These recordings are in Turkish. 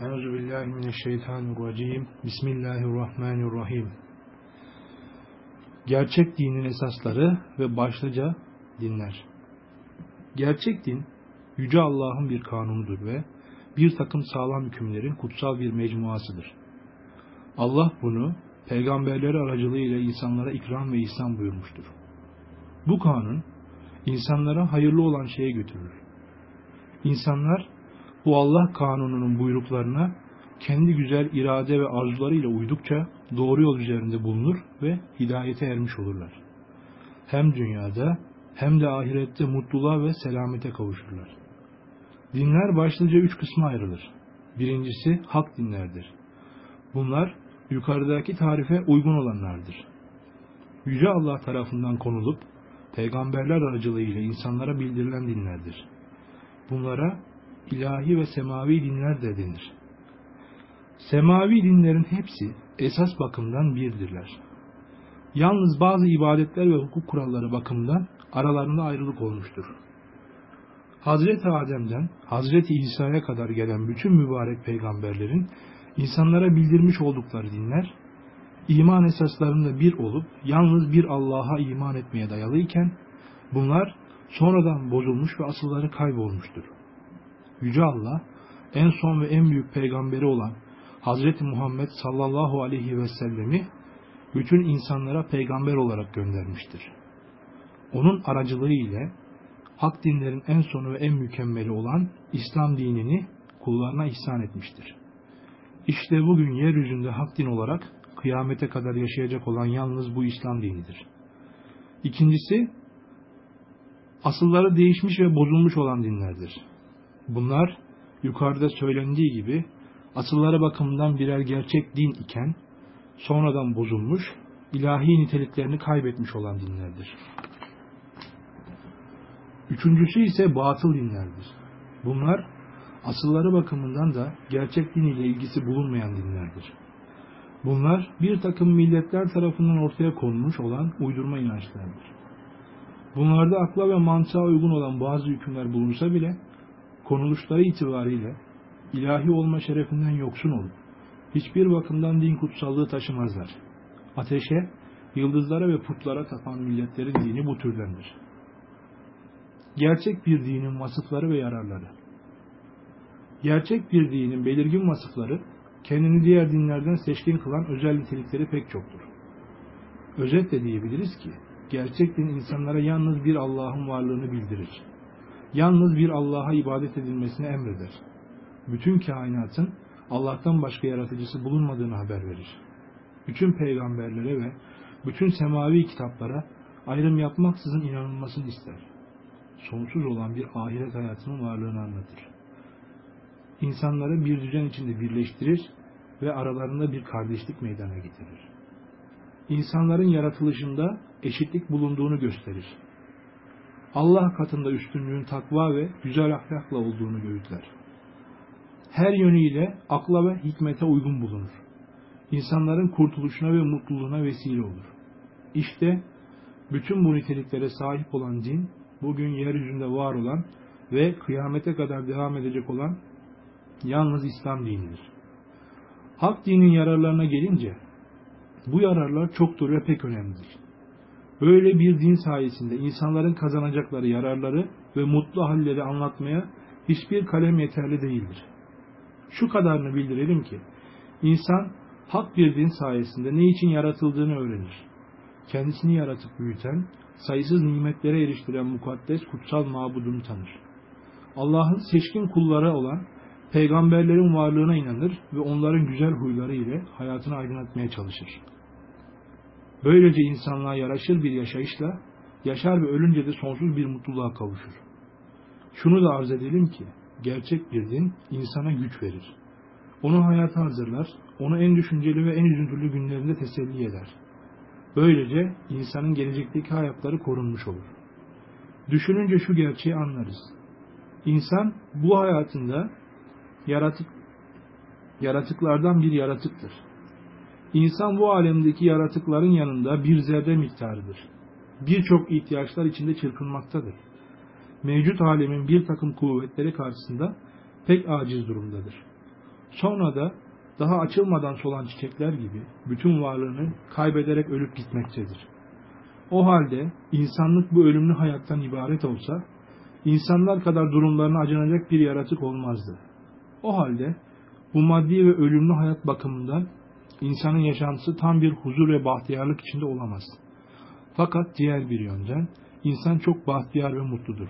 Euzu billahi mineşşeytanirracim. Bismillahirrahmanirrahim. Gerçek dinin esasları ve başlıca dinler. Gerçek din, Yüce Allah'ın bir kanunudur ve bir takım sağlam hükümlerin kutsal bir mecmuasıdır. Allah bunu peygamberleri aracılığıyla insanlara ikram ve ihsan buyurmuştur. Bu kanun, insanlara hayırlı olan şeye götürür. İnsanlar bu Allah kanununun buyruklarına kendi güzel irade ve arzularıyla uydukça doğru yol üzerinde bulunur ve hidayete ermiş olurlar. Hem dünyada hem de ahirette mutluluğa ve selamete kavuşurlar. Dinler başlıca üç kısma ayrılır. Birincisi hak dinlerdir. Bunlar yukarıdaki tarife uygun olanlardır. Yüce Allah tarafından konulup peygamberler aracılığıyla insanlara bildirilen dinlerdir. Bunlara ilahi ve semavi dinler de denir. Semavi dinlerin hepsi esas bakımdan birdirler. Yalnız bazı ibadetler ve hukuk kuralları bakımından aralarında ayrılık olmuştur. Hazreti Adem'den Hazreti İsa'ya kadar gelen bütün mübarek peygamberlerin insanlara bildirmiş oldukları dinler, iman esaslarında bir olup yalnız bir Allah'a iman etmeye dayalıyken, bunlar sonradan bozulmuş ve asılları kaybolmuştur. Yüce Allah en son ve en büyük peygamberi olan Hazreti Muhammed sallallahu aleyhi ve sellemi bütün insanlara peygamber olarak göndermiştir. Onun aracılığı ile hak dinlerin en sonu ve en mükemmeli olan İslam dinini kullarına ihsan etmiştir. İşte bugün yeryüzünde hak din olarak kıyamete kadar yaşayacak olan yalnız bu İslam dinidir. İkincisi, asılları değişmiş ve bozulmuş olan dinlerdir. Bunlar yukarıda söylendiği gibi asılları bakımından birer gerçek din iken sonradan bozulmuş, ilahi niteliklerini kaybetmiş olan dinlerdir. Üçüncüsü ise batıl dinlerdir. Bunlar asılları bakımından da gerçek din ile ilgisi bulunmayan dinlerdir. Bunlar bir takım milletler tarafından ortaya konmuş olan uydurma inançlardır. Bunlarda akla ve mantığa uygun olan bazı hükümler bulunsa bile konuluşları itibariyle ilahi olma şerefinden yoksun olup hiçbir bakımdan din kutsallığı taşımazlar. Ateşe, yıldızlara ve putlara tapan milletlerin dini bu türdendir. Gerçek bir dinin vasıfları ve yararları Gerçek bir dinin belirgin vasıfları, kendini diğer dinlerden seçkin kılan özel nitelikleri pek çoktur. Özetle diyebiliriz ki, gerçek din insanlara yalnız bir Allah'ın varlığını bildirir yalnız bir Allah'a ibadet edilmesini emreder. Bütün kainatın Allah'tan başka yaratıcısı bulunmadığını haber verir. Bütün peygamberlere ve bütün semavi kitaplara ayrım yapmaksızın inanılmasını ister. Sonsuz olan bir ahiret hayatının varlığını anlatır. İnsanları bir düzen içinde birleştirir ve aralarında bir kardeşlik meydana getirir. İnsanların yaratılışında eşitlik bulunduğunu gösterir Allah katında üstünlüğün takva ve güzel ahlakla olduğunu öğütler. Her yönüyle akla ve hikmete uygun bulunur. İnsanların kurtuluşuna ve mutluluğuna vesile olur. İşte bütün bu niteliklere sahip olan din, bugün yeryüzünde var olan ve kıyamete kadar devam edecek olan yalnız İslam dinidir. Hak dinin yararlarına gelince, bu yararlar çoktur ve pek önemlidir. Böyle bir din sayesinde insanların kazanacakları yararları ve mutlu halleri anlatmaya hiçbir kalem yeterli değildir. Şu kadarını bildirelim ki, insan hak bir din sayesinde ne için yaratıldığını öğrenir. Kendisini yaratıp büyüten, sayısız nimetlere eriştiren mukaddes kutsal mabudunu tanır. Allah'ın seçkin kulları olan peygamberlerin varlığına inanır ve onların güzel huyları ile hayatını aydınlatmaya çalışır. Böylece insanlığa yaraşır bir yaşayışla yaşar ve ölünce de sonsuz bir mutluluğa kavuşur. Şunu da arz edelim ki, gerçek bir din insana güç verir. Onu hayata hazırlar, onu en düşünceli ve en üzüntülü günlerinde teselli eder. Böylece insanın gelecekteki hayatları korunmuş olur. Düşününce şu gerçeği anlarız. İnsan bu hayatında yaratık, yaratıklardan bir yaratıktır. İnsan bu alemdeki yaratıkların yanında bir zerre miktarıdır. Birçok ihtiyaçlar içinde çırpınmaktadır. Mevcut alemin bir takım kuvvetleri karşısında pek aciz durumdadır. Sonra da daha açılmadan solan çiçekler gibi bütün varlığını kaybederek ölüp gitmektedir. O halde insanlık bu ölümlü hayattan ibaret olsa, insanlar kadar durumlarına acınacak bir yaratık olmazdı. O halde bu maddi ve ölümlü hayat bakımından insanın yaşantısı tam bir huzur ve bahtiyarlık içinde olamaz. Fakat diğer bir yönden insan çok bahtiyar ve mutludur.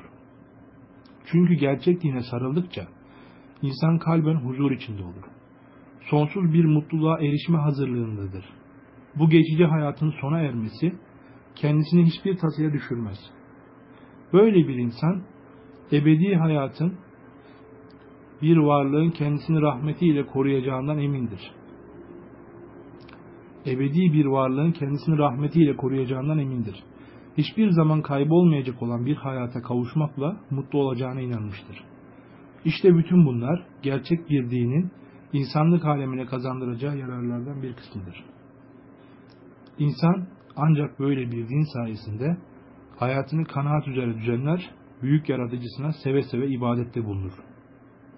Çünkü gerçek dine sarıldıkça insan kalben huzur içinde olur. Sonsuz bir mutluluğa erişme hazırlığındadır. Bu geçici hayatın sona ermesi kendisini hiçbir tasaya düşürmez. Böyle bir insan ebedi hayatın bir varlığın kendisini rahmetiyle koruyacağından emindir. Ebedi bir varlığın kendisini rahmetiyle koruyacağından emindir. Hiçbir zaman kaybolmayacak olan bir hayata kavuşmakla mutlu olacağına inanmıştır. İşte bütün bunlar gerçek bir dinin insanlık alemine kazandıracağı yararlardan bir kısmıdır. İnsan ancak böyle bir din sayesinde hayatını kanaat üzere düzenler, büyük yaratıcısına seve seve ibadette bulunur.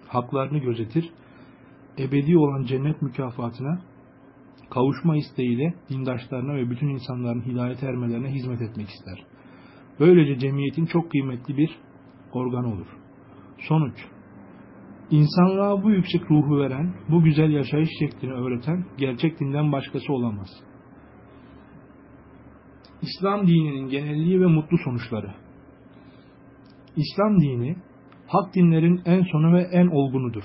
Haklarını gözetir, ebedi olan cennet mükafatına kavuşma isteğiyle dindaşlarına ve bütün insanların hidayet ermelerine hizmet etmek ister. Böylece cemiyetin çok kıymetli bir organ olur. Sonuç İnsanlığa bu yüksek ruhu veren, bu güzel yaşayış şeklini öğreten gerçek dinden başkası olamaz. İslam dininin genelliği ve mutlu sonuçları İslam dini, hak dinlerin en sonu ve en olgunudur.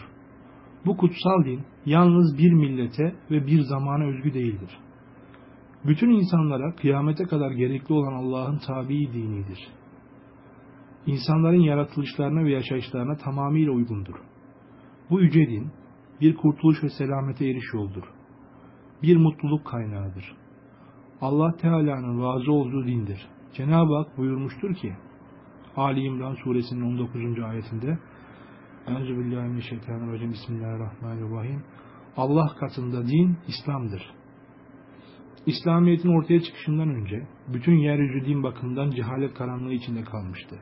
Bu kutsal din yalnız bir millete ve bir zamana özgü değildir. Bütün insanlara kıyamete kadar gerekli olan Allah'ın tabii dinidir. İnsanların yaratılışlarına ve yaşayışlarına tamamıyla uygundur. Bu yüce din bir kurtuluş ve selamete eriş yoldur. Bir mutluluk kaynağıdır. Allah Teala'nın razı olduğu dindir. Cenab-ı Hak buyurmuştur ki Ali İmran suresinin 19. ayetinde Euzubillahimineşşeytanirracim Bismillahirrahmanirrahim Allah katında din İslam'dır. İslamiyet'in ortaya çıkışından önce bütün yeryüzü din bakımından cehalet karanlığı içinde kalmıştı.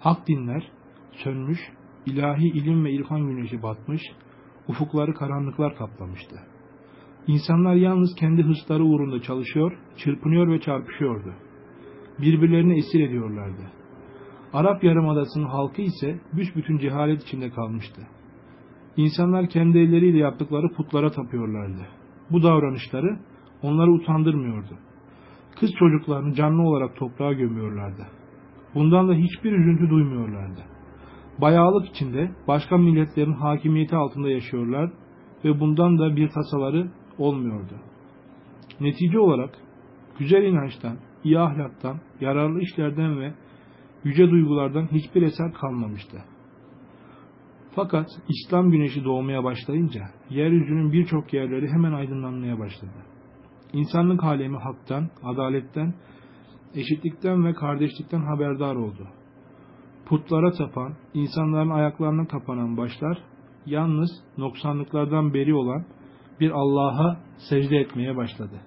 Hak dinler sönmüş, ilahi ilim ve irfan güneşi batmış, ufukları karanlıklar kaplamıştı. İnsanlar yalnız kendi hırsları uğrunda çalışıyor, çırpınıyor ve çarpışıyordu. Birbirlerini esir ediyorlardı. Arap Yarımadası'nın halkı ise büsbütün cehalet içinde kalmıştı. İnsanlar kendi elleriyle yaptıkları putlara tapıyorlardı. Bu davranışları onları utandırmıyordu. Kız çocuklarını canlı olarak toprağa gömüyorlardı. Bundan da hiçbir üzüntü duymuyorlardı. Bayağılık içinde başka milletlerin hakimiyeti altında yaşıyorlar ve bundan da bir tasaları olmuyordu. Netice olarak güzel inançtan, iyi ahlaktan, yararlı işlerden ve yüce duygulardan hiçbir eser kalmamıştı. Fakat İslam güneşi doğmaya başlayınca yeryüzünün birçok yerleri hemen aydınlanmaya başladı. İnsanlık alemi haktan, adaletten, eşitlikten ve kardeşlikten haberdar oldu. Putlara tapan, insanların ayaklarına kapanan başlar, yalnız noksanlıklardan beri olan bir Allah'a secde etmeye başladı.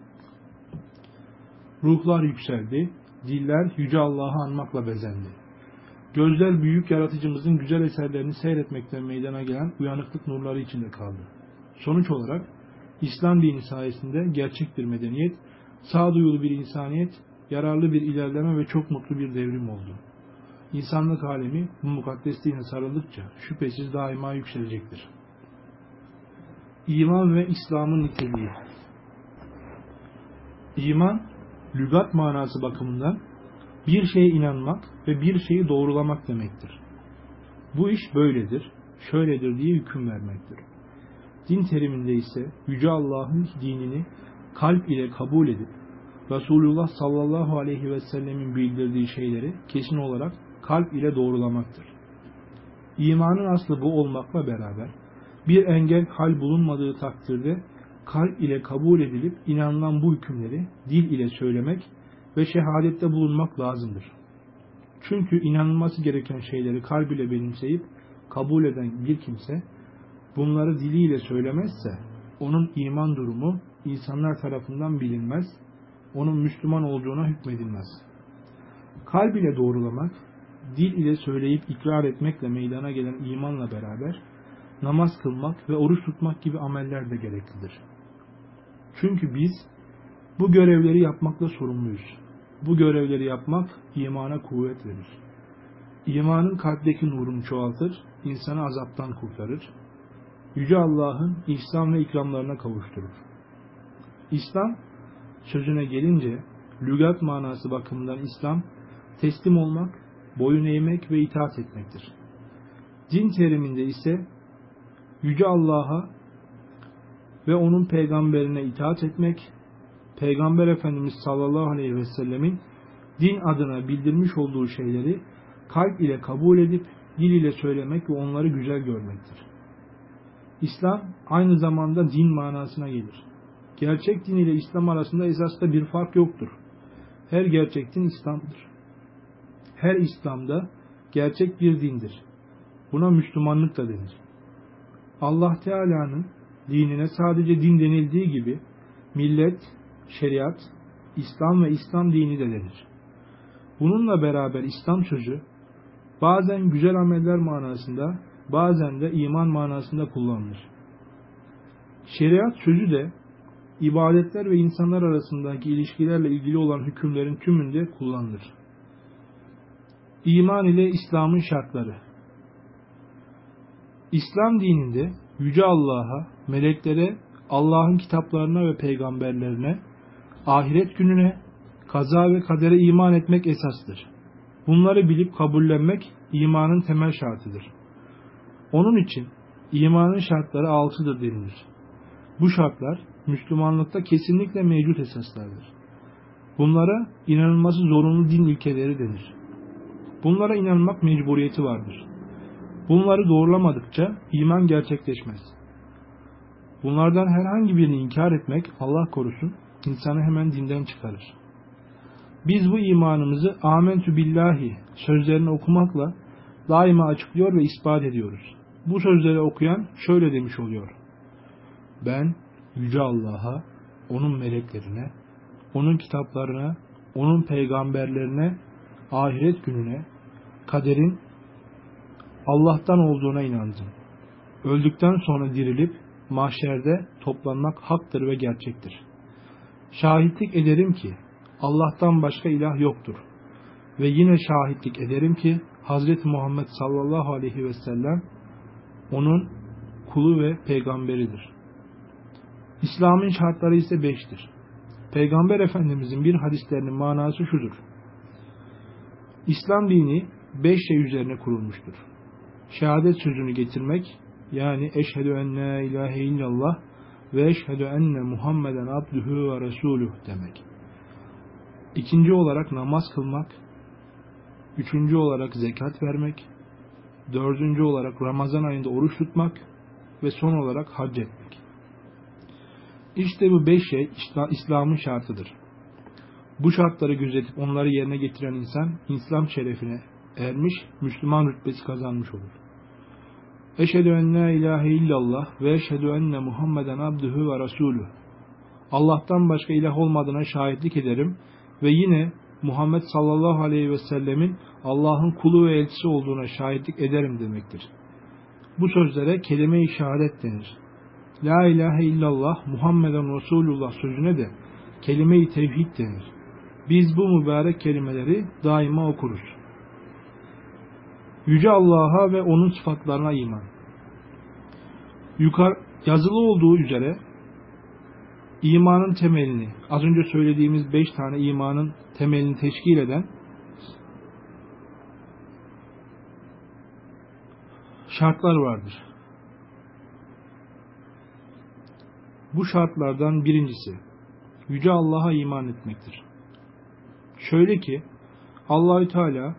Ruhlar yükseldi, diller yüce Allah'ı anmakla bezendi. Gözler büyük yaratıcımızın güzel eserlerini seyretmekten meydana gelen uyanıklık nurları içinde kaldı. Sonuç olarak İslam dini sayesinde gerçek bir medeniyet, sağduyulu bir insaniyet, yararlı bir ilerleme ve çok mutlu bir devrim oldu. İnsanlık alemi bu mukaddes dine sarıldıkça şüphesiz daima yükselecektir. İman ve İslam'ın niteliği İman, lügat manası bakımından bir şeye inanmak ve bir şeyi doğrulamak demektir. Bu iş böyledir, şöyledir diye hüküm vermektir. Din teriminde ise Yüce Allah'ın dinini kalp ile kabul edip Resulullah sallallahu aleyhi ve sellemin bildirdiği şeyleri kesin olarak kalp ile doğrulamaktır. İmanın aslı bu olmakla beraber bir engel hal bulunmadığı takdirde kalp ile kabul edilip inanılan bu hükümleri dil ile söylemek ve şehadette bulunmak lazımdır. Çünkü inanılması gereken şeyleri kalb ile benimseyip kabul eden bir kimse bunları diliyle söylemezse onun iman durumu insanlar tarafından bilinmez, onun Müslüman olduğuna hükmedilmez. Kalb ile doğrulamak, dil ile söyleyip ikrar etmekle meydana gelen imanla beraber namaz kılmak ve oruç tutmak gibi ameller de gereklidir. Çünkü biz bu görevleri yapmakla sorumluyuz. Bu görevleri yapmak imana kuvvet verir. İmanın kalpteki nurunu çoğaltır, insanı azaptan kurtarır. Yüce Allah'ın ihsan ve ikramlarına kavuşturur. İslam sözüne gelince lügat manası bakımından İslam teslim olmak, boyun eğmek ve itaat etmektir. Din teriminde ise Yüce Allah'a ve onun peygamberine itaat etmek, Peygamber Efendimiz sallallahu aleyhi ve sellemin din adına bildirmiş olduğu şeyleri kalp ile kabul edip dil ile söylemek ve onları güzel görmektir. İslam aynı zamanda din manasına gelir. Gerçek din ile İslam arasında esasda bir fark yoktur. Her gerçek din İslam'dır. Her İslam'da gerçek bir dindir. Buna Müslümanlık da denir. Allah Teala'nın dinine sadece din denildiği gibi millet, şeriat, İslam ve İslam dini de denir. Bununla beraber İslam sözü bazen güzel ameller manasında, bazen de iman manasında kullanılır. Şeriat sözü de ibadetler ve insanlar arasındaki ilişkilerle ilgili olan hükümlerin tümünde kullanılır. İman ile İslam'ın şartları İslam dininde Yüce Allah'a, meleklere, Allah'ın kitaplarına ve peygamberlerine, ahiret gününe, kaza ve kadere iman etmek esastır. Bunları bilip kabullenmek imanın temel şartıdır. Onun için imanın şartları altıdır denilir. Bu şartlar Müslümanlıkta kesinlikle mevcut esaslardır. Bunlara inanılması zorunlu din ilkeleri denir. Bunlara inanmak mecburiyeti vardır. Bunları doğrulamadıkça iman gerçekleşmez. Bunlardan herhangi birini inkar etmek Allah korusun insanı hemen dinden çıkarır. Biz bu imanımızı amentü billahi sözlerini okumakla daima açıklıyor ve ispat ediyoruz. Bu sözleri okuyan şöyle demiş oluyor. Ben Yüce Allah'a, O'nun meleklerine, O'nun kitaplarına, O'nun peygamberlerine, ahiret gününe, kaderin Allah'tan olduğuna inandım. Öldükten sonra dirilip mahşerde toplanmak haktır ve gerçektir. Şahitlik ederim ki Allah'tan başka ilah yoktur. Ve yine şahitlik ederim ki Hz. Muhammed sallallahu aleyhi ve sellem onun kulu ve peygamberidir. İslam'ın şartları ise beştir. Peygamber Efendimizin bir hadislerinin manası şudur. İslam dini beş şey üzerine kurulmuştur. Şehadet sözünü getirmek, yani eşhedü en la ilahe illallah ve eşhedü enne Muhammeden abdühü ve resuluh demek. İkinci olarak namaz kılmak, üçüncü olarak zekat vermek, dördüncü olarak Ramazan ayında oruç tutmak ve son olarak hac etmek. İşte bu beş şey İslam'ın şartıdır. Bu şartları gözetip onları yerine getiren insan İslam şerefine ermiş, Müslüman rütbesi kazanmış olur. Eşhedü en la ilahe illallah ve eşhedü enne Muhammeden abdühü ve resulü. Allah'tan başka ilah olmadığına şahitlik ederim ve yine Muhammed sallallahu aleyhi ve sellemin Allah'ın kulu ve elçisi olduğuna şahitlik ederim demektir. Bu sözlere kelime-i şehadet denir. La ilahe illallah Muhammeden Resulullah sözüne de kelime-i tevhid denir. Biz bu mübarek kelimeleri daima okuruz. Yüce Allah'a ve O'nun sıfatlarına iman. Yukarı yazılı olduğu üzere imanın temelini, az önce söylediğimiz beş tane imanın temelini teşkil eden şartlar vardır. Bu şartlardan birincisi Yüce Allah'a iman etmektir. Şöyle ki Allahü Teala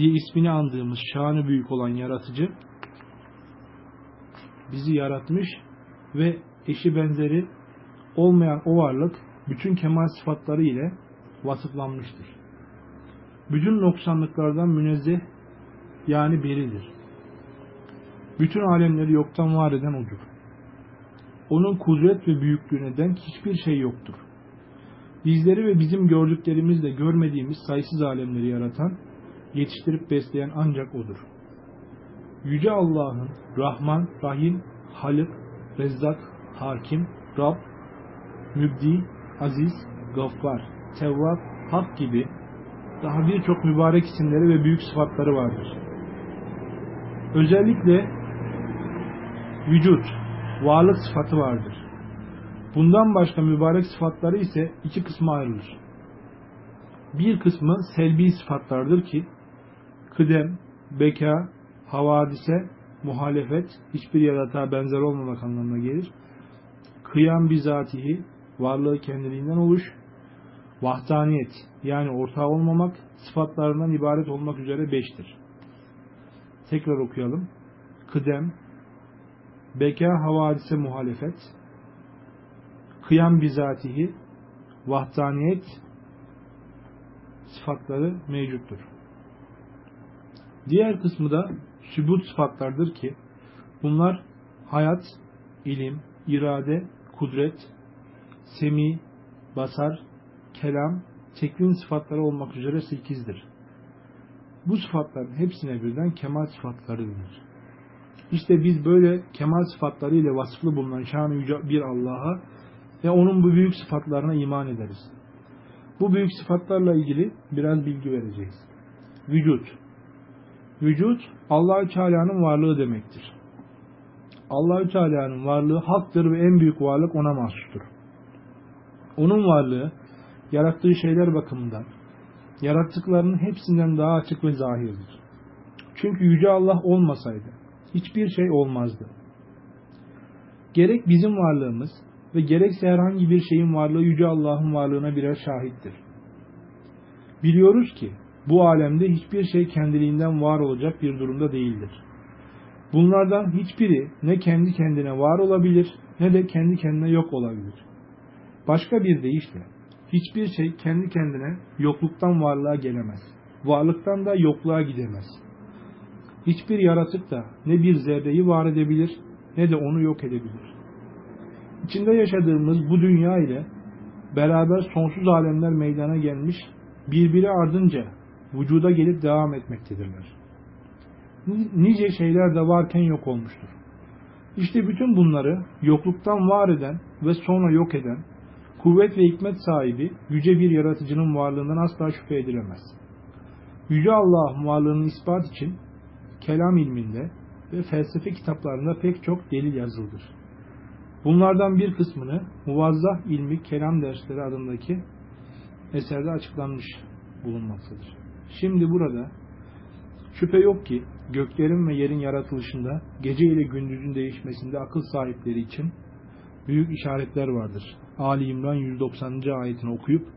diye ismini andığımız şanı büyük olan yaratıcı bizi yaratmış ve eşi benzeri olmayan o varlık bütün kemal sıfatları ile vasıflanmıştır. Bütün noksanlıklardan münezzeh yani beridir. Bütün alemleri yoktan var eden odur. Onun kudret ve büyüklüğüne denk hiçbir şey yoktur. Bizleri ve bizim gördüklerimizle görmediğimiz sayısız alemleri yaratan, yetiştirip besleyen ancak O'dur. Yüce Allah'ın Rahman, Rahim, Halik, Rezzak, Hakim, Rab, Mübdi, Aziz, Gaffar, Tevvab, Hak gibi daha birçok mübarek isimleri ve büyük sıfatları vardır. Özellikle vücut, varlık sıfatı vardır. Bundan başka mübarek sıfatları ise iki kısma ayrılır. Bir kısmı selbi sıfatlardır ki, kıdem, beka, havadise, muhalefet, hiçbir yaratığa benzer olmamak anlamına gelir. Kıyam bizatihi, varlığı kendiliğinden oluş, vahdaniyet, yani ortağı olmamak, sıfatlarından ibaret olmak üzere beştir. Tekrar okuyalım. Kıdem, beka havadise muhalefet, kıyam bizatihi, vahdaniyet sıfatları mevcuttur. Diğer kısmı da sübut sıfatlardır ki bunlar hayat, ilim, irade, kudret, semi, basar, kelam, tekvin sıfatları olmak üzere sekizdir. Bu sıfatların hepsine birden kemal sıfatları denir. İşte biz böyle kemal sıfatları ile vasıflı bulunan şan yüce bir Allah'a ve onun bu büyük sıfatlarına iman ederiz. Bu büyük sıfatlarla ilgili biraz bilgi vereceğiz. Vücut. Vücut Allahü Teala'nın varlığı demektir. Allahü Teala'nın varlığı haktır ve en büyük varlık ona mahsustur. Onun varlığı yarattığı şeyler bakımından yarattıklarının hepsinden daha açık ve zahirdir. Çünkü yüce Allah olmasaydı hiçbir şey olmazdı. Gerek bizim varlığımız ve gerekse herhangi bir şeyin varlığı Yüce Allah'ın varlığına birer şahittir. Biliyoruz ki bu alemde hiçbir şey kendiliğinden var olacak bir durumda değildir. Bunlardan hiçbiri ne kendi kendine var olabilir ne de kendi kendine yok olabilir. Başka bir deyişle hiçbir şey kendi kendine yokluktan varlığa gelemez. Varlıktan da yokluğa gidemez. Hiçbir yaratık da ne bir zerreyi var edebilir ne de onu yok edebilir. İçinde yaşadığımız bu dünya ile beraber sonsuz alemler meydana gelmiş, birbiri ardınca vücuda gelip devam etmektedirler. Nice şeyler de varken yok olmuştur. İşte bütün bunları yokluktan var eden ve sonra yok eden, kuvvet ve hikmet sahibi yüce bir yaratıcının varlığından asla şüphe edilemez. Yüce Allah'ın varlığının ispat için kelam ilminde ve felsefe kitaplarında pek çok delil yazıldır. Bunlardan bir kısmını Muvazzah ilmi Kelam Dersleri adındaki eserde açıklanmış bulunmaktadır. Şimdi burada şüphe yok ki göklerin ve yerin yaratılışında gece ile gündüzün değişmesinde akıl sahipleri için büyük işaretler vardır. Ali İmran 190. ayetini okuyup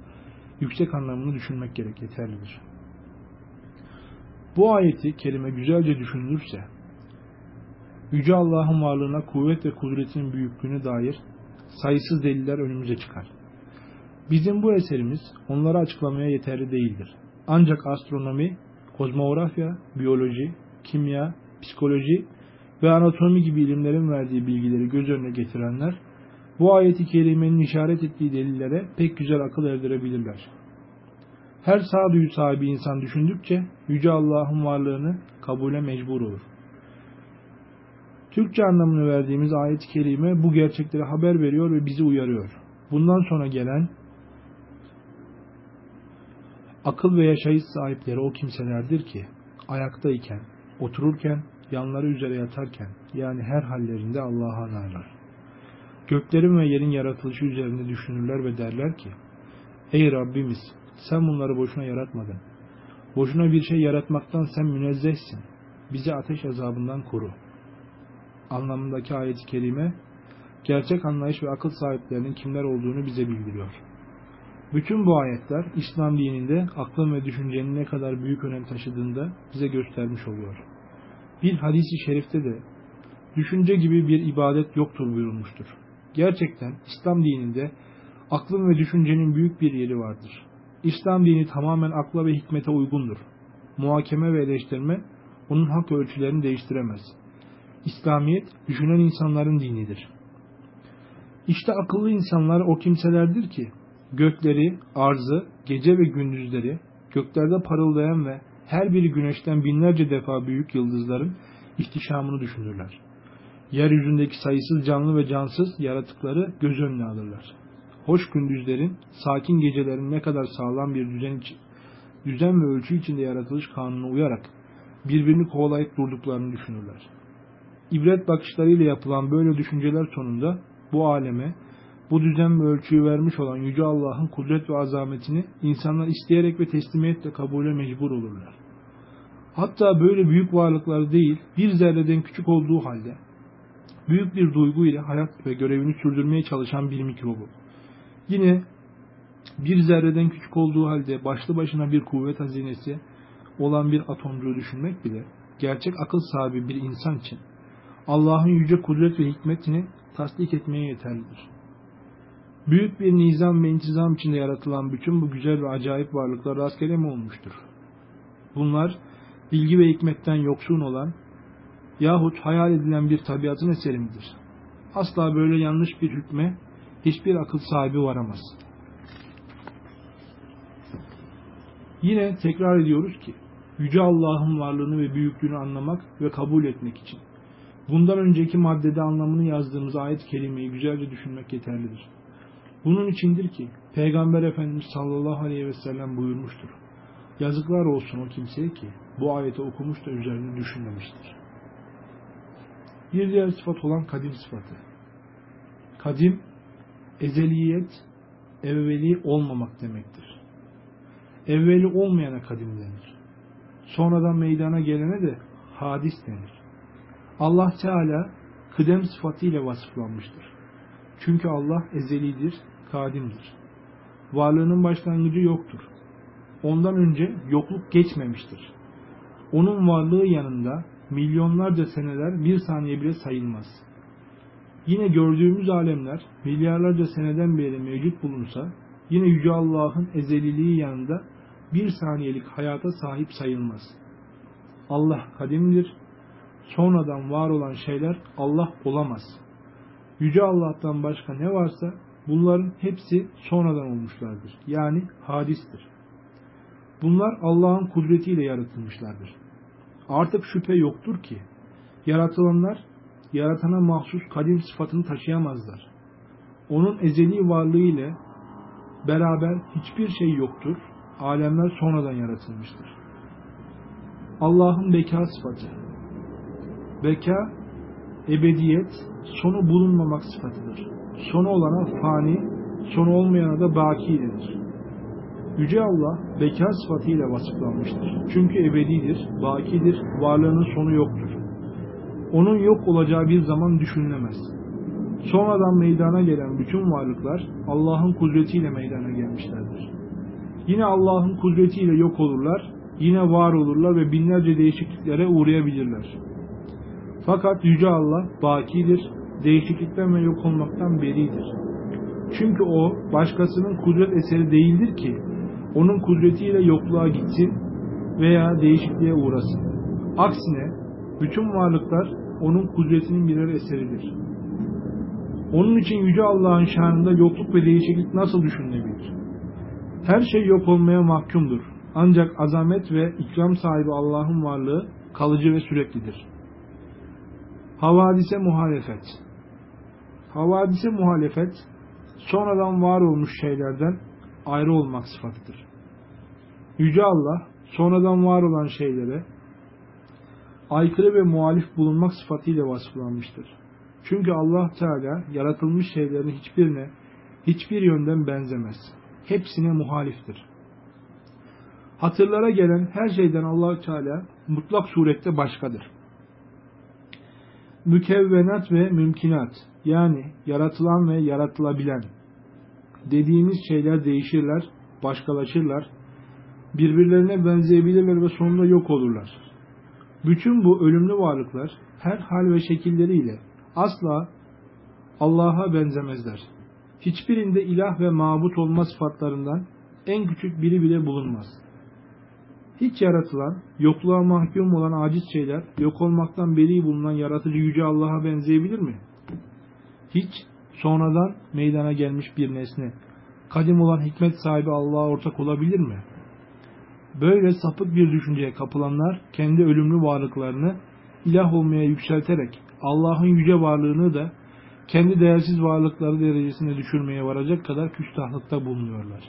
yüksek anlamını düşünmek gerek yeterlidir. Bu ayeti kelime güzelce düşünülürse Yüce Allah'ın varlığına kuvvet ve kudretinin büyüklüğüne dair sayısız deliller önümüze çıkar. Bizim bu eserimiz onları açıklamaya yeterli değildir. Ancak astronomi, kozmografya, biyoloji, kimya, psikoloji ve anatomi gibi ilimlerin verdiği bilgileri göz önüne getirenler, bu ayeti kerimenin işaret ettiği delillere pek güzel akıl erdirebilirler. Her sağduyu sahibi insan düşündükçe Yüce Allah'ın varlığını kabule mecbur olur. Türkçe anlamını verdiğimiz ayet-i kerime bu gerçekleri haber veriyor ve bizi uyarıyor. Bundan sonra gelen akıl ve yaşayış sahipleri o kimselerdir ki ayaktayken, otururken, yanları üzere yatarken yani her hallerinde Allah'a anarlar. Göklerin ve yerin yaratılışı üzerinde düşünürler ve derler ki Ey Rabbimiz sen bunları boşuna yaratmadın. Boşuna bir şey yaratmaktan sen münezzehsin. Bizi ateş azabından koru. Anlamındaki ayet-i kerime gerçek anlayış ve akıl sahiplerinin kimler olduğunu bize bildiriyor. Bütün bu ayetler İslam dininde aklın ve düşüncenin ne kadar büyük önem taşıdığında bize göstermiş oluyor. Bir hadisi şerifte de düşünce gibi bir ibadet yoktur buyurulmuştur. Gerçekten İslam dininde aklın ve düşüncenin büyük bir yeri vardır. İslam dini tamamen akla ve hikmete uygundur. Muhakeme ve eleştirme onun hak ölçülerini değiştiremez. İslamiyet düşünen insanların dinidir. İşte akıllı insanlar o kimselerdir ki gökleri, arzı, gece ve gündüzleri, göklerde parıldayan ve her biri güneşten binlerce defa büyük yıldızların ihtişamını düşünürler. Yeryüzündeki sayısız canlı ve cansız yaratıkları göz önüne alırlar. Hoş gündüzlerin, sakin gecelerin ne kadar sağlam bir düzen, düzen ve ölçü içinde yaratılış kanununa uyarak birbirini kovalayıp durduklarını düşünürler. İbret bakışlarıyla yapılan böyle düşünceler sonunda bu aleme, bu düzen ve ölçüyü vermiş olan Yüce Allah'ın kudret ve azametini insanlar isteyerek ve teslimiyetle kabule mecbur olurlar. Hatta böyle büyük varlıklar değil, bir zerreden küçük olduğu halde, büyük bir duygu ile hayat ve görevini sürdürmeye çalışan bir mikrobu. Yine bir zerreden küçük olduğu halde başlı başına bir kuvvet hazinesi olan bir atomcuğu düşünmek bile gerçek akıl sahibi bir insan için Allah'ın yüce kudret ve hikmetini tasdik etmeye yeterlidir. Büyük bir nizam ve intizam içinde yaratılan bütün bu güzel ve acayip varlıklar rastgele mi olmuştur? Bunlar bilgi ve hikmetten yoksun olan yahut hayal edilen bir tabiatın eseri midir? Asla böyle yanlış bir hükme hiçbir akıl sahibi varamaz. Yine tekrar ediyoruz ki, Yüce Allah'ın varlığını ve büyüklüğünü anlamak ve kabul etmek için bundan önceki maddede anlamını yazdığımız ayet kelimeyi güzelce düşünmek yeterlidir. Bunun içindir ki Peygamber Efendimiz sallallahu aleyhi ve sellem buyurmuştur. Yazıklar olsun o kimseye ki bu ayeti okumuş da üzerine düşünmemiştir. Bir diğer sıfat olan kadim sıfatı. Kadim, ezeliyet, evveli olmamak demektir. Evveli olmayana kadim denir. Sonradan meydana gelene de hadis denir. Allah Teala kıdem sıfatıyla vasıflanmıştır. Çünkü Allah ezelidir, kadimdir. Varlığının başlangıcı yoktur. Ondan önce yokluk geçmemiştir. Onun varlığı yanında milyonlarca seneler bir saniye bile sayılmaz. Yine gördüğümüz alemler milyarlarca seneden beri mevcut bulunsa yine Yüce Allah'ın ezeliliği yanında bir saniyelik hayata sahip sayılmaz. Allah kadimdir. Sonradan var olan şeyler Allah olamaz. Yüce Allah'tan başka ne varsa bunların hepsi sonradan olmuşlardır. Yani hadistir. Bunlar Allah'ın kudretiyle yaratılmışlardır. Artık şüphe yoktur ki yaratılanlar yaratana mahsus kadim sıfatını taşıyamazlar. Onun ezeli varlığı ile beraber hiçbir şey yoktur. Alemler sonradan yaratılmıştır. Allah'ın beka sıfatı. Beka, ebediyet, sonu bulunmamak sıfatıdır. Sonu olana fani, sonu olmayana da baki denir. Yüce Allah beka sıfatıyla vasıflanmıştır. Çünkü ebedidir, bakidir, varlığının sonu yoktur. Onun yok olacağı bir zaman düşünülemez. Sonradan meydana gelen bütün varlıklar Allah'ın kudretiyle meydana gelmişlerdir. Yine Allah'ın kudretiyle yok olurlar, yine var olurlar ve binlerce değişikliklere uğrayabilirler. Fakat Yüce Allah bakidir, değişiklikten ve yok olmaktan beridir. Çünkü o başkasının kudret eseri değildir ki onun kudretiyle yokluğa gitsin veya değişikliğe uğrasın. Aksine bütün varlıklar onun kudretinin birer eseridir. Onun için Yüce Allah'ın şanında yokluk ve değişiklik nasıl düşünülebilir? Her şey yok olmaya mahkumdur. Ancak azamet ve ikram sahibi Allah'ın varlığı kalıcı ve süreklidir. Havadise muhalefet Havadise muhalefet, sonradan var olmuş şeylerden ayrı olmak sıfatıdır. Yüce Allah, sonradan var olan şeylere aykırı ve muhalif bulunmak sıfatıyla vasıflanmıştır. Çünkü Allah Teala yaratılmış şeylerin hiçbirine hiçbir yönden benzemez. Hepsine muhaliftir. Hatırlara gelen her şeyden Allah Teala mutlak surette başkadır. Mükevvenat ve mümkinat yani yaratılan ve yaratılabilen dediğimiz şeyler değişirler, başkalaşırlar, birbirlerine benzeyebilirler ve sonunda yok olurlar. Bütün bu ölümlü varlıklar her hal ve şekilleriyle asla Allah'a benzemezler. Hiçbirinde ilah ve mabut olma sıfatlarından en küçük biri bile bulunmaz. Hiç yaratılan, yokluğa mahkum olan aciz şeyler, yok olmaktan beri bulunan yaratıcı yüce Allah'a benzeyebilir mi? Hiç sonradan meydana gelmiş bir nesne, kadim olan hikmet sahibi Allah'a ortak olabilir mi? Böyle sapık bir düşünceye kapılanlar kendi ölümlü varlıklarını ilah olmaya yükselterek Allah'ın yüce varlığını da kendi değersiz varlıkları derecesine düşürmeye varacak kadar küstahlıkta bulunuyorlar.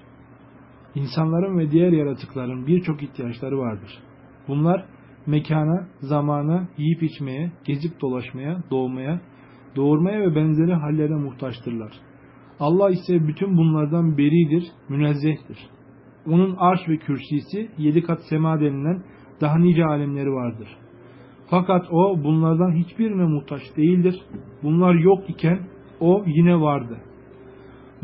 İnsanların ve diğer yaratıkların birçok ihtiyaçları vardır. Bunlar mekana, zamana, yiyip içmeye, gezip dolaşmaya, doğmaya, doğurmaya ve benzeri hallere muhtaçtırlar. Allah ise bütün bunlardan beridir, münezzehtir. Onun arş ve kürsisi yedi kat sema denilen daha nice alemleri vardır. Fakat o bunlardan hiçbirine muhtaç değildir. Bunlar yok iken o yine vardı.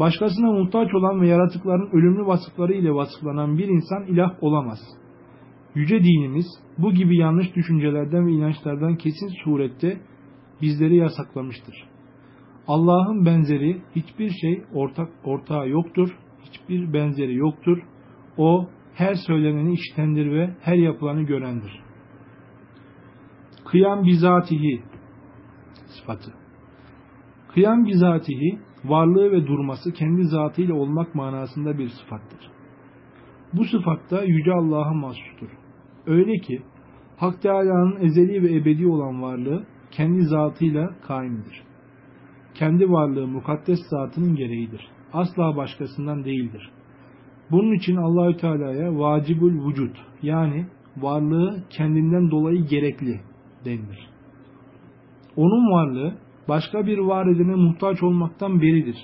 Başkasına muhtaç olan ve yaratıkların ölümlü vasıfları ile vasıflanan bir insan ilah olamaz. Yüce dinimiz bu gibi yanlış düşüncelerden ve inançlardan kesin surette bizleri yasaklamıştır. Allah'ın benzeri hiçbir şey ortak ortağı yoktur, hiçbir benzeri yoktur. O her söyleneni iştendir ve her yapılanı görendir. Kıyam bizatihi sıfatı. Kıyam bizatihi varlığı ve durması kendi zatıyla olmak manasında bir sıfattır. Bu sıfatta Yüce Allah'a mahsustur. Öyle ki Hak Teala'nın ezeli ve ebedi olan varlığı kendi zatıyla kaimdir. Kendi varlığı mukaddes zatının gereğidir. Asla başkasından değildir. Bunun için Allahü Teala'ya vacibül vücut yani varlığı kendinden dolayı gerekli denilir. Onun varlığı başka bir var edene muhtaç olmaktan beridir.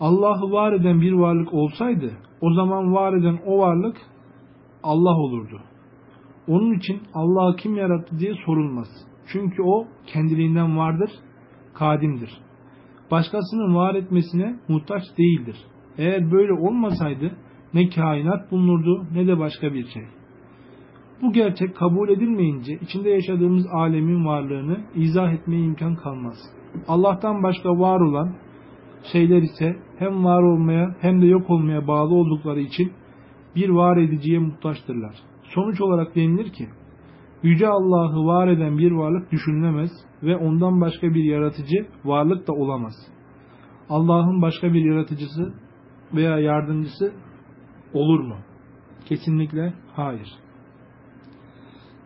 Allah'ı var eden bir varlık olsaydı o zaman var eden o varlık Allah olurdu. Onun için Allah'ı kim yarattı diye sorulmaz. Çünkü o kendiliğinden vardır, kadimdir. Başkasının var etmesine muhtaç değildir. Eğer böyle olmasaydı ne kainat bulunurdu ne de başka bir şey. Bu gerçek kabul edilmeyince içinde yaşadığımız alemin varlığını izah etmeye imkan kalmaz. Allah'tan başka var olan şeyler ise hem var olmaya hem de yok olmaya bağlı oldukları için bir var ediciye muhtaçtırlar. Sonuç olarak denilir ki Yüce Allah'ı var eden bir varlık düşünülemez ve ondan başka bir yaratıcı varlık da olamaz. Allah'ın başka bir yaratıcısı veya yardımcısı olur mu? Kesinlikle hayır.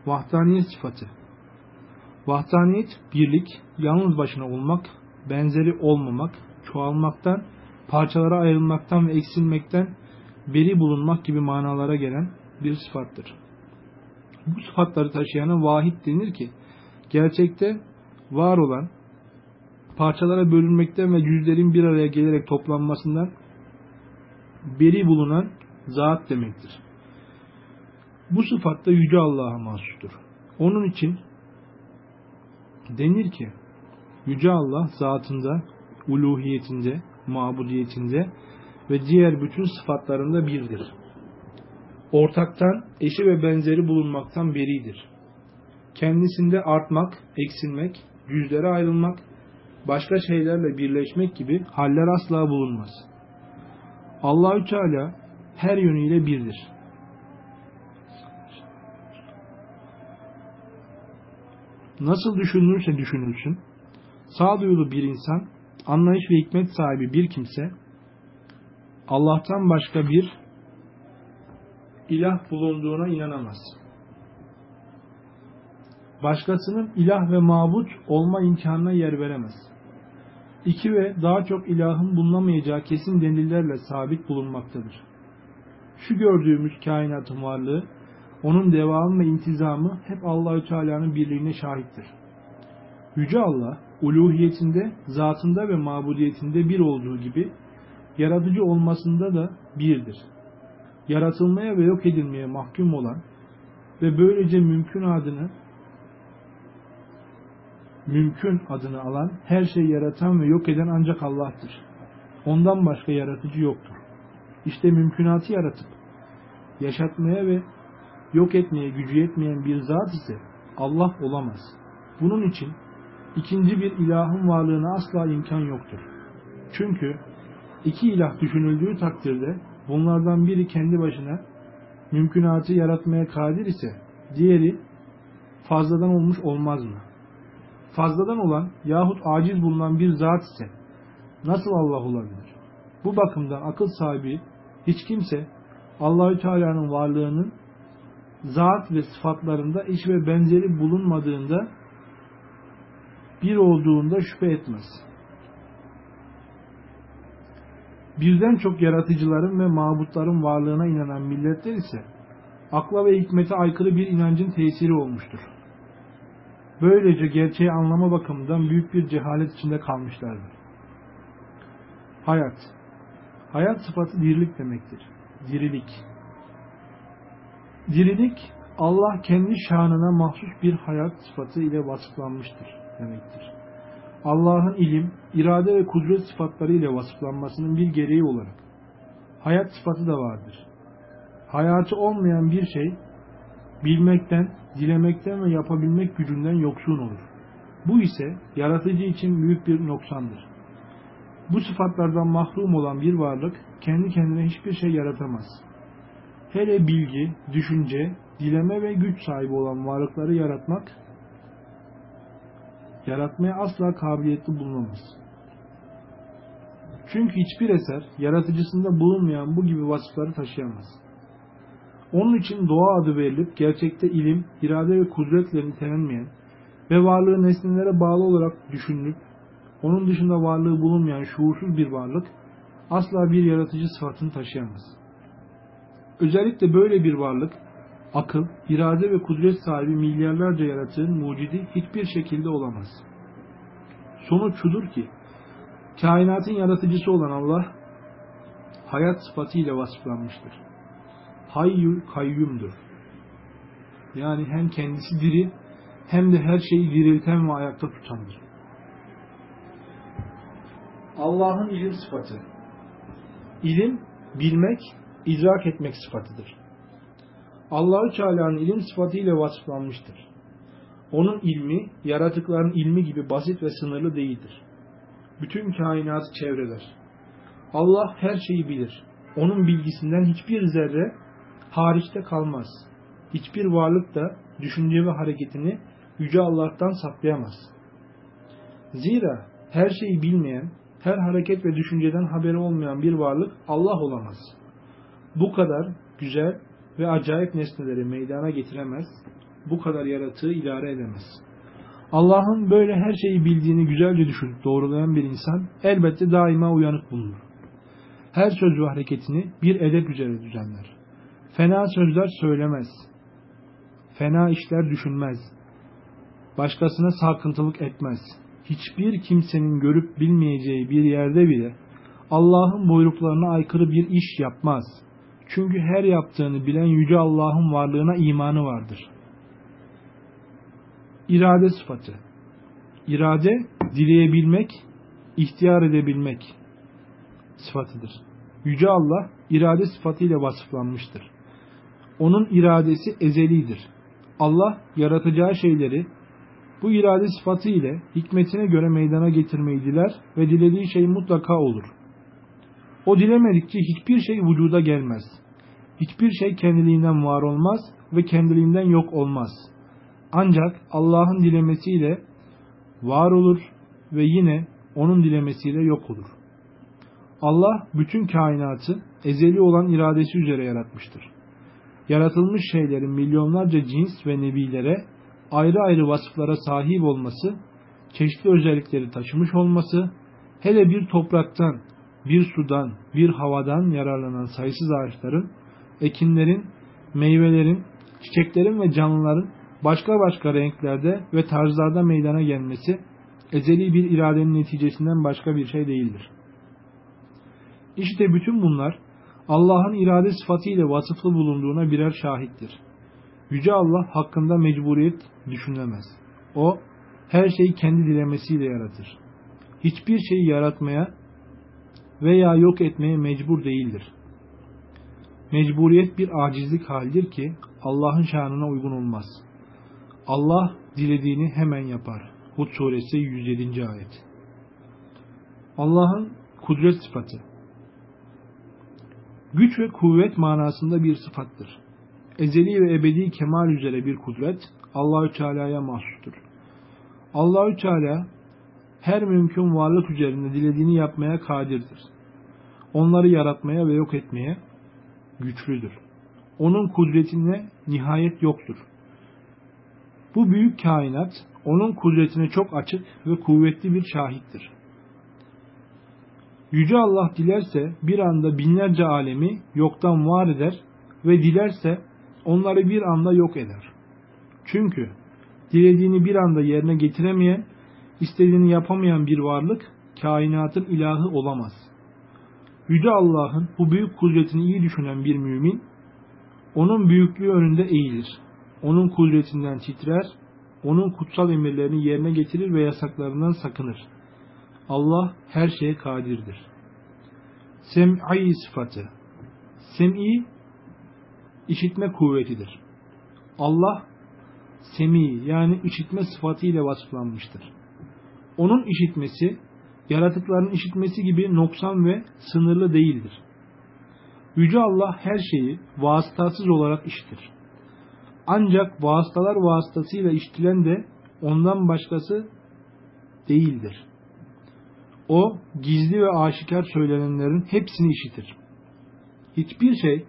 Vahdaniyet sıfatı. Vahdaniyet birlik, yalnız başına olmak, benzeri olmamak, çoğalmaktan, parçalara ayrılmaktan ve eksilmekten beri bulunmak gibi manalara gelen bir sıfattır. Bu sıfatları taşıyana vahid denir ki, gerçekte var olan, parçalara bölünmekten ve cüzlerin bir araya gelerek toplanmasından beri bulunan zat demektir. Bu sıfat da Yüce Allah'a mahsustur. Onun için denir ki Yüce Allah zatında, uluhiyetinde, mabudiyetinde ve diğer bütün sıfatlarında birdir. Ortaktan, eşi ve benzeri bulunmaktan beridir. Kendisinde artmak, eksilmek, cüzlere ayrılmak, başka şeylerle birleşmek gibi haller asla bulunmaz. Allahü Teala her yönüyle birdir. Nasıl düşünülürse düşünülsün, sağduyulu bir insan, anlayış ve hikmet sahibi bir kimse, Allah'tan başka bir ilah bulunduğuna inanamaz. Başkasının ilah ve mabut olma imkanına yer veremez. İki ve daha çok ilahın bulunamayacağı kesin delillerle sabit bulunmaktadır. Şu gördüğümüz kainatın varlığı, onun devamı ve intizamı hep Allahü Teala'nın birliğine şahittir. Yüce Allah, uluhiyetinde, zatında ve mabudiyetinde bir olduğu gibi, yaratıcı olmasında da birdir. Yaratılmaya ve yok edilmeye mahkum olan ve böylece mümkün adını mümkün adını alan, her şeyi yaratan ve yok eden ancak Allah'tır. Ondan başka yaratıcı yoktur. İşte mümkünatı yaratıp yaşatmaya ve yok etmeye gücü yetmeyen bir zat ise Allah olamaz. Bunun için ikinci bir ilahın varlığına asla imkan yoktur. Çünkü iki ilah düşünüldüğü takdirde bunlardan biri kendi başına mümkünatı yaratmaya kadir ise diğeri fazladan olmuş olmaz mı? Fazladan olan yahut aciz bulunan bir zat ise nasıl Allah olabilir? Bu bakımdan akıl sahibi hiç kimse Allahü Teala'nın varlığının zat ve sıfatlarında eş ve benzeri bulunmadığında bir olduğunda şüphe etmez. Birden çok yaratıcıların ve mabutların varlığına inanan milletler ise akla ve hikmete aykırı bir inancın tesiri olmuştur. Böylece gerçeği anlama bakımından büyük bir cehalet içinde kalmışlardır. Hayat Hayat sıfatı dirilik demektir. Dirilik. Dirilik, Allah kendi şanına mahsus bir hayat sıfatı ile vasıflanmıştır demektir. Allah'ın ilim, irade ve kudret sıfatları ile vasıflanmasının bir gereği olarak hayat sıfatı da vardır. Hayatı olmayan bir şey, bilmekten, dilemekten ve yapabilmek gücünden yoksun olur. Bu ise yaratıcı için büyük bir noksandır. Bu sıfatlardan mahrum olan bir varlık kendi kendine hiçbir şey yaratamaz. Hele bilgi, düşünce, dileme ve güç sahibi olan varlıkları yaratmak, yaratmaya asla kabiliyetli bulunamaz. Çünkü hiçbir eser yaratıcısında bulunmayan bu gibi vasıfları taşıyamaz. Onun için doğa adı verilip gerçekte ilim, irade ve kudretle nitelenmeyen ve varlığı nesnelere bağlı olarak düşünülüp onun dışında varlığı bulunmayan şuursuz bir varlık asla bir yaratıcı sıfatını taşıyamaz. Özellikle böyle bir varlık akıl, irade ve kudret sahibi milyarlarca yaratığın mucidi hiçbir şekilde olamaz. Sonuç şudur ki kainatın yaratıcısı olan Allah hayat sıfatıyla vasıflanmıştır. Hayyül kayyumdur. Yani hem kendisi diri hem de her şeyi dirilten ve ayakta tutandır. Allah'ın ilim sıfatı. İlim, bilmek, idrak etmek sıfatıdır. Allahü Teala'nın ilim sıfatı ile vasıflanmıştır. Onun ilmi, yaratıkların ilmi gibi basit ve sınırlı değildir. Bütün kainatı çevreler. Allah her şeyi bilir. Onun bilgisinden hiçbir zerre hariçte kalmaz. Hiçbir varlık da düşünce ve hareketini Yüce Allah'tan saklayamaz. Zira her şeyi bilmeyen, her hareket ve düşünceden haberi olmayan bir varlık Allah olamaz. Bu kadar güzel ve acayip nesneleri meydana getiremez, bu kadar yaratığı idare edemez. Allah'ın böyle her şeyi bildiğini güzelce düşünüp doğrulayan bir insan elbette daima uyanık bulunur. Her söz ve hareketini bir edep üzere düzenler. Fena sözler söylemez. Fena işler düşünmez. Başkasına sarkıntılık etmez hiçbir kimsenin görüp bilmeyeceği bir yerde bile Allah'ın buyruklarına aykırı bir iş yapmaz. Çünkü her yaptığını bilen Yüce Allah'ın varlığına imanı vardır. İrade sıfatı İrade, dileyebilmek, ihtiyar edebilmek sıfatıdır. Yüce Allah irade sıfatıyla vasıflanmıştır. Onun iradesi ezelidir. Allah yaratacağı şeyleri bu irade sıfatı ile hikmetine göre meydana getirmeyi diler ve dilediği şey mutlaka olur. O dilemedikçe hiçbir şey vücuda gelmez. Hiçbir şey kendiliğinden var olmaz ve kendiliğinden yok olmaz. Ancak Allah'ın dilemesiyle var olur ve yine onun dilemesiyle yok olur. Allah bütün kainatı ezeli olan iradesi üzere yaratmıştır. Yaratılmış şeylerin milyonlarca cins ve nebilere ayrı ayrı vasıflara sahip olması, çeşitli özellikleri taşımış olması, hele bir topraktan, bir sudan, bir havadan yararlanan sayısız ağaçların, ekinlerin, meyvelerin, çiçeklerin ve canlıların başka başka renklerde ve tarzlarda meydana gelmesi, ezeli bir iradenin neticesinden başka bir şey değildir. İşte bütün bunlar Allah'ın irade sıfatıyla vasıflı bulunduğuna birer şahittir. Yüce Allah hakkında mecburiyet düşünülemez. O her şeyi kendi dilemesiyle yaratır. Hiçbir şeyi yaratmaya veya yok etmeye mecbur değildir. Mecburiyet bir acizlik haldir ki Allah'ın şanına uygun olmaz. Allah dilediğini hemen yapar. Hud suresi 107. ayet. Allah'ın kudret sıfatı güç ve kuvvet manasında bir sıfattır ezeli ve ebedi kemal üzere bir kudret Allahü Teala'ya mahsustur. Allahü Teala her mümkün varlık üzerinde dilediğini yapmaya kadirdir. Onları yaratmaya ve yok etmeye güçlüdür. onun kudretine nihayet yoktur. Bu büyük kainat onun kudretine çok açık ve kuvvetli bir şahittir. Yüce Allah dilerse bir anda binlerce alemi yoktan var eder ve dilerse onları bir anda yok eder. Çünkü dilediğini bir anda yerine getiremeyen, istediğini yapamayan bir varlık kainatın ilahı olamaz. Yüce Allah'ın bu büyük kudretini iyi düşünen bir mümin, onun büyüklüğü önünde eğilir. Onun kudretinden titrer, onun kutsal emirlerini yerine getirir ve yasaklarından sakınır. Allah her şeye kadirdir. Sem'i sıfatı Sem'i işitme kuvvetidir. Allah semi yani işitme sıfatı ile vasıflanmıştır. Onun işitmesi yaratıkların işitmesi gibi noksan ve sınırlı değildir. Yüce Allah her şeyi vasıtasız olarak işitir. Ancak vasıtalar vasıtasıyla işitilen de ondan başkası değildir. O gizli ve aşikar söylenenlerin hepsini işitir. Hiçbir şey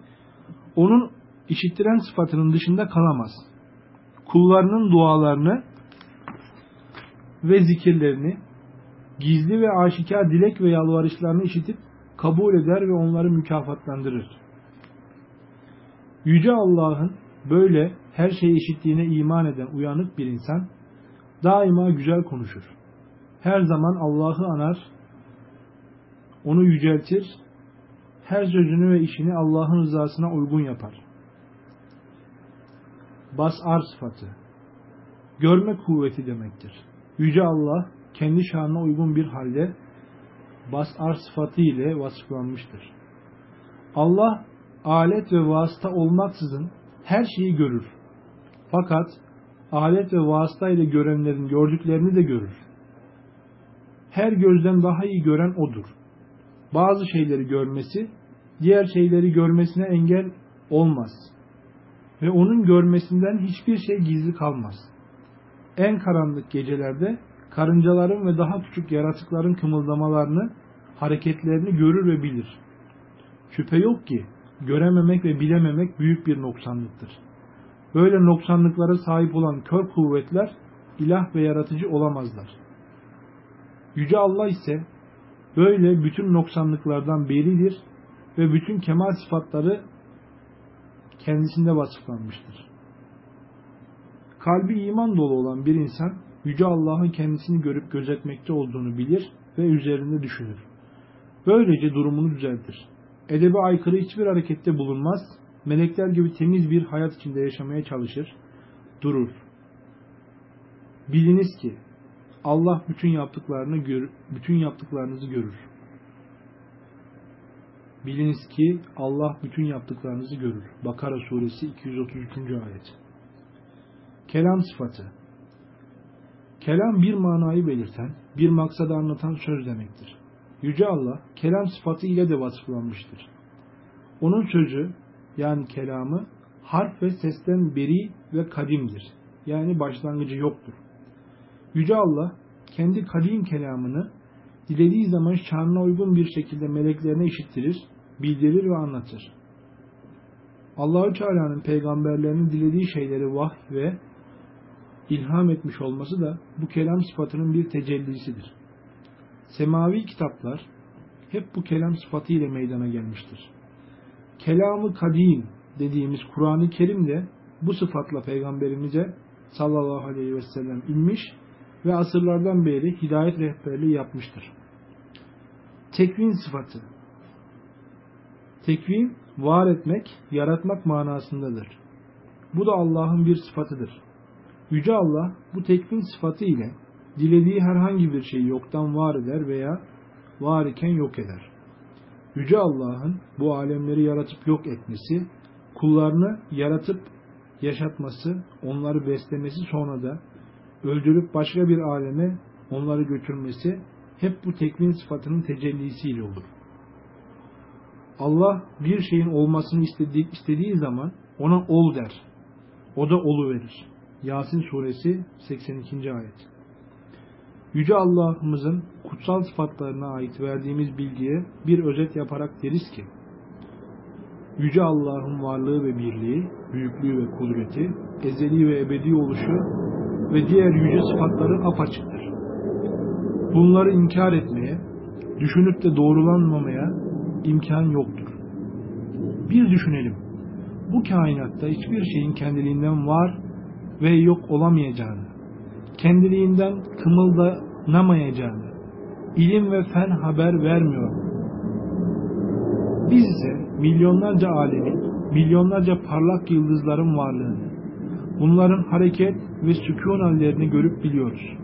onun işittiren sıfatının dışında kalamaz. Kullarının dualarını ve zikirlerini, gizli ve aşikar dilek ve yalvarışlarını işitip kabul eder ve onları mükafatlandırır. Yüce Allah'ın böyle her şeyi işittiğine iman eden uyanık bir insan daima güzel konuşur. Her zaman Allah'ı anar, onu yüceltir, her sözünü ve işini Allah'ın rızasına uygun yapar. Basar sıfatı Görme kuvveti demektir. Yüce Allah kendi şanına uygun bir halde basar sıfatı ile vasıflanmıştır. Allah alet ve vasıta olmaksızın her şeyi görür. Fakat alet ve vasıta ile görenlerin gördüklerini de görür. Her gözden daha iyi gören odur. Bazı şeyleri görmesi, diğer şeyleri görmesine engel olmaz. Ve onun görmesinden hiçbir şey gizli kalmaz. En karanlık gecelerde karıncaların ve daha küçük yaratıkların kımıldamalarını, hareketlerini görür ve bilir. Şüphe yok ki görememek ve bilememek büyük bir noksanlıktır. Böyle noksanlıklara sahip olan kör kuvvetler ilah ve yaratıcı olamazlar. Yüce Allah ise böyle bütün noksanlıklardan beridir ve bütün kemal sıfatları kendisinde vasıflanmıştır. Kalbi iman dolu olan bir insan Yüce Allah'ın kendisini görüp gözetmekte olduğunu bilir ve üzerinde düşünür. Böylece durumunu düzeltir. Edebe aykırı hiçbir harekette bulunmaz, melekler gibi temiz bir hayat içinde yaşamaya çalışır, durur. Biliniz ki Allah bütün yaptıklarını gör, bütün yaptıklarınızı görür. Biliniz ki Allah bütün yaptıklarınızı görür. Bakara suresi 233. ayet. Kelam sıfatı Kelam bir manayı belirten, bir maksadı anlatan söz demektir. Yüce Allah kelam sıfatı ile de vasıflanmıştır. Onun sözü yani kelamı harf ve sesten beri ve kadimdir. Yani başlangıcı yoktur. Yüce Allah kendi kadim kelamını dilediği zaman şanına uygun bir şekilde meleklerine işittirir, bildirir ve anlatır. Allahü Teala'nın peygamberlerinin dilediği şeyleri vah ve ilham etmiş olması da bu kelam sıfatının bir tecellisidir. Semavi kitaplar hep bu kelam sıfatı ile meydana gelmiştir. Kelamı kadim dediğimiz Kur'an-ı Kerim de bu sıfatla peygamberimize sallallahu aleyhi ve sellem inmiş ve asırlardan beri hidayet rehberliği yapmıştır. Tekvin sıfatı Tekvin, var etmek, yaratmak manasındadır. Bu da Allah'ın bir sıfatıdır. Yüce Allah bu tekvin sıfatı ile dilediği herhangi bir şeyi yoktan var eder veya var iken yok eder. Yüce Allah'ın bu alemleri yaratıp yok etmesi, kullarını yaratıp yaşatması, onları beslemesi sonra da öldürüp başka bir aleme onları götürmesi hep bu tekvin sıfatının tecellisiyle olur. Allah bir şeyin olmasını istediği, istediği zaman ona ol der. O da olu verir. Yasin suresi 82. ayet. Yüce Allah'ımızın kutsal sıfatlarına ait verdiğimiz bilgiye bir özet yaparak deriz ki, Yüce Allah'ın varlığı ve birliği, büyüklüğü ve kudreti, ezeli ve ebedi oluşu ve diğer yüce sıfatları apaçıktır. Bunları inkar etmeye, düşünüp de doğrulanmamaya imkan yoktur. Bir düşünelim. Bu kainatta hiçbir şeyin kendiliğinden var ve yok olamayacağını, kendiliğinden kımıldanamayacağını, ilim ve fen haber vermiyor. Biz ise milyonlarca alemin, milyonlarca parlak yıldızların varlığını, bunların hareket ve sükun hallerini görüp biliyoruz.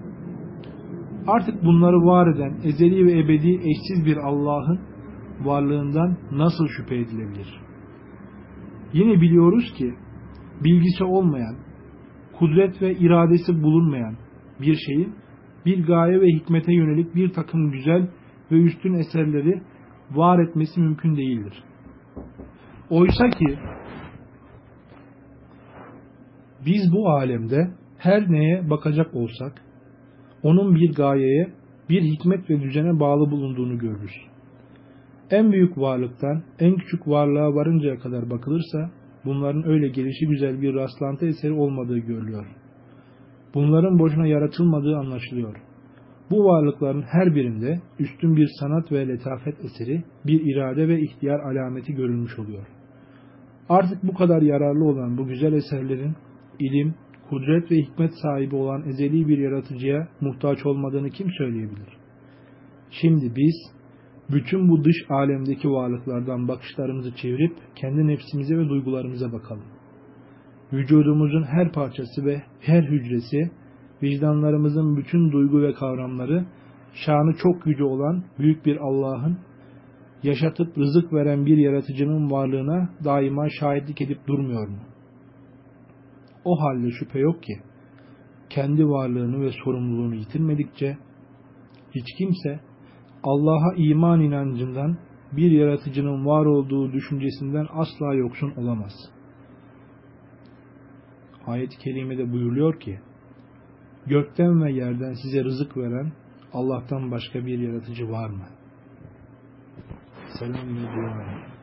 Artık bunları var eden ezeli ve ebedi eşsiz bir Allah'ın varlığından nasıl şüphe edilebilir? Yine biliyoruz ki bilgisi olmayan, kudret ve iradesi bulunmayan bir şeyin bir gaye ve hikmete yönelik bir takım güzel ve üstün eserleri var etmesi mümkün değildir. Oysa ki biz bu alemde her neye bakacak olsak onun bir gayeye, bir hikmet ve düzene bağlı bulunduğunu görürüz. En büyük varlıktan en küçük varlığa varıncaya kadar bakılırsa bunların öyle gelişi güzel bir rastlantı eseri olmadığı görülüyor. Bunların boşuna yaratılmadığı anlaşılıyor. Bu varlıkların her birinde üstün bir sanat ve letafet eseri, bir irade ve ihtiyar alameti görülmüş oluyor. Artık bu kadar yararlı olan bu güzel eserlerin ilim, kudret ve hikmet sahibi olan ezeli bir yaratıcıya muhtaç olmadığını kim söyleyebilir? Şimdi biz bütün bu dış alemdeki varlıklardan bakışlarımızı çevirip kendi nefsimize ve duygularımıza bakalım. Vücudumuzun her parçası ve her hücresi, vicdanlarımızın bütün duygu ve kavramları, şanı çok yüce olan büyük bir Allah'ın, yaşatıp rızık veren bir yaratıcının varlığına daima şahitlik edip durmuyor mu? O halde şüphe yok ki, kendi varlığını ve sorumluluğunu yitirmedikçe, hiç kimse Allah'a iman inancından bir yaratıcının var olduğu düşüncesinden asla yoksun olamaz. Ayet-i kerimede buyuruyor ki, gökten ve yerden size rızık veren Allah'tan başka bir yaratıcı var mı? Selam ve dua.